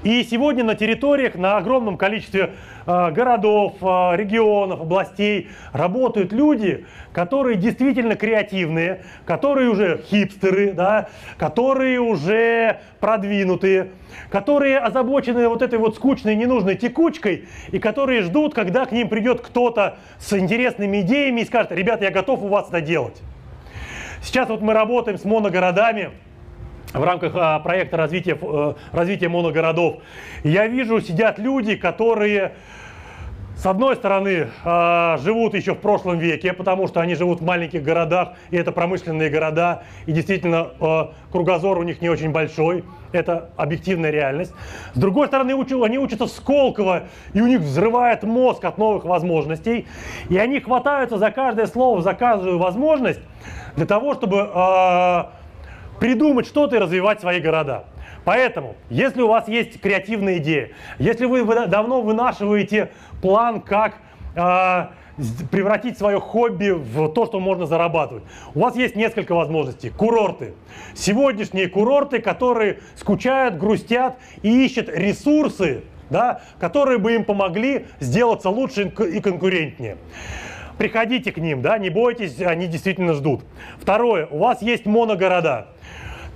И сегодня на территориях, на огромном количестве э, городов, э, регионов, областей работают люди, которые действительно креативные, которые уже хипстеры, да, которые уже продвинутые, которые озабочены вот этой вот скучной, ненужной текучкой, и которые ждут, когда к ним придет кто-то с интересными идеями и скажет, ребята, я готов у вас это делать. Сейчас вот мы работаем с моногородами, в рамках а, проекта развития, а, развития моногородов. Я вижу, сидят люди, которые с одной стороны, э, живут еще в прошлом веке, потому что они живут в маленьких городах, и это промышленные города, и действительно э, кругозор у них не очень большой, это объективная реальность. С другой стороны, они учатся в Сколково, и у них взрывает мозг от новых возможностей, и они хватаются за каждое слово, за каждую возможность для того, чтобы э, придумать что-то и развивать свои города. Поэтому, если у вас есть креативная идея, если вы давно вынашиваете план, как э, превратить свое хобби в то, что можно зарабатывать. У вас есть несколько возможностей. Курорты. Сегодняшние курорты, которые скучают, грустят и ищут ресурсы, да, которые бы им помогли сделаться лучше и конкурентнее. Приходите к ним, да, не бойтесь, они действительно ждут. Второе, у вас есть моногорода.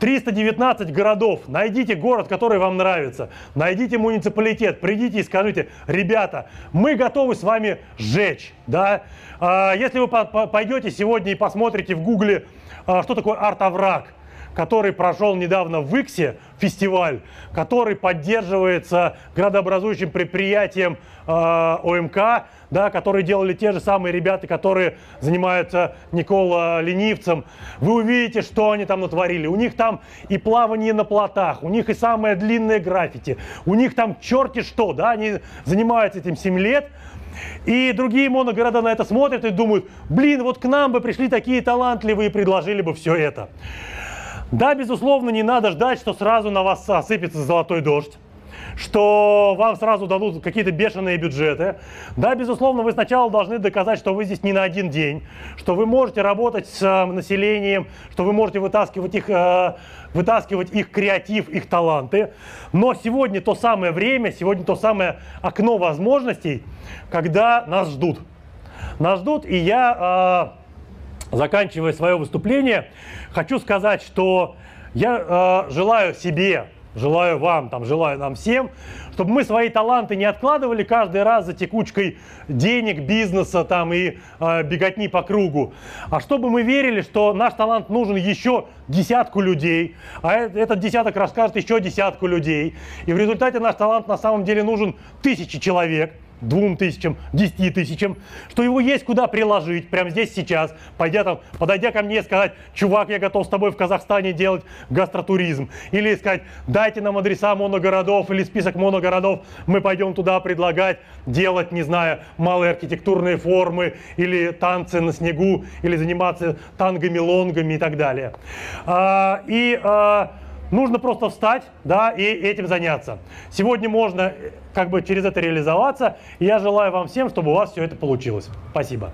319 городов. Найдите город, который вам нравится. Найдите муниципалитет. Придите и скажите, ребята, мы готовы с вами сжечь. Да? А, если вы пойдете сегодня и посмотрите в гугле, а, что такое арт-овраг, который прошел недавно в Иксе, фестиваль, который поддерживается градообразующим предприятием э, ОМК, да, которые делали те же самые ребята, которые занимаются Никола Ленивцем. Вы увидите, что они там натворили. У них там и плавание на плотах, у них и самое длинное граффити, у них там черти что, да, они занимаются этим 7 лет, и другие моногорода на это смотрят и думают, блин, вот к нам бы пришли такие талантливые и предложили бы все это. Да, безусловно, не надо ждать, что сразу на вас осыпется золотой дождь. что вам сразу дадут какие-то бешеные бюджеты. Да, безусловно, вы сначала должны доказать, что вы здесь не на один день, что вы можете работать с э, населением, что вы можете вытаскивать их, э, вытаскивать их креатив, их таланты. Но сегодня то самое время, сегодня то самое окно возможностей, когда нас ждут. Нас ждут, и я, э, заканчивая свое выступление, хочу сказать, что я желаю себе Желаю вам, там, желаю нам всем, чтобы мы свои таланты не откладывали каждый раз за текучкой денег, бизнеса там, и э, беготни по кругу, а чтобы мы верили, что наш талант нужен еще десятку людей, а этот десяток расскажет еще десятку людей, и в результате наш талант на самом деле нужен тысячи человек – двум тысячам, десяти тысячам, что его есть куда приложить прямо здесь сейчас, пойдя там, подойдя ко мне и сказать, чувак, я готов с тобой в Казахстане делать гастротуризм. Или сказать, дайте нам адреса моногородов или список моногородов, мы пойдем туда предлагать делать, не знаю, малые архитектурные формы или танцы на снегу, или заниматься тангами, лонгами и так далее. А, и а, Нужно просто встать, да, и этим заняться. Сегодня можно как бы через это реализоваться. Я желаю вам всем, чтобы у вас все это получилось. Спасибо.